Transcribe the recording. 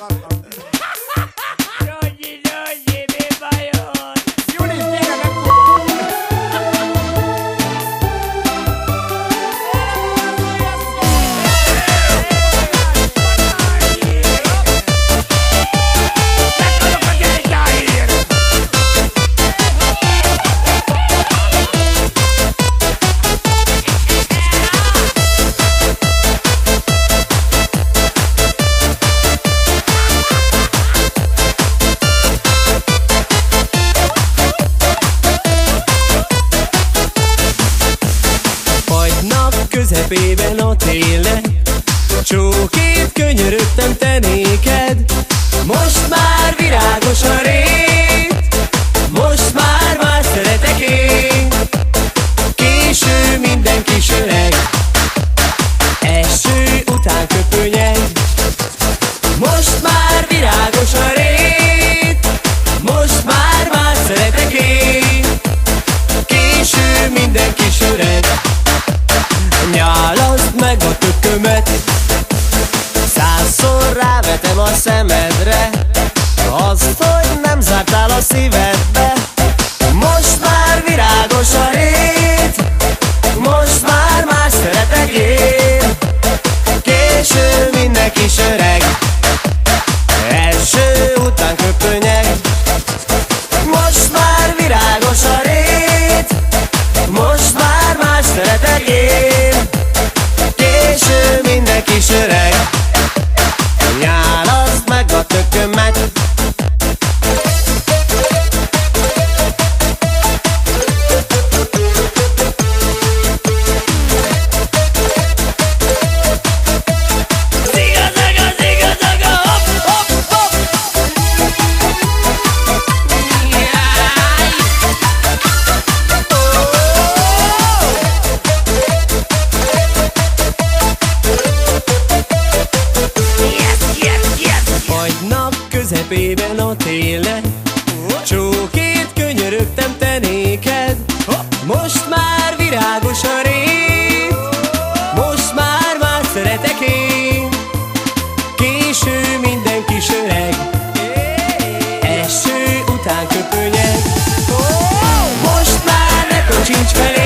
I'm, I'm, I'm. közepében a télnek Csókét könyörögtem a szemedre. Azt, hogy nem zártál a szíved. napében a télen Csókét könyörögtem te néked Most már virágos a rét. Most már már szeretek én. Késő minden kis öreg. Eső után köpönyeg Most már ne kocsincs felé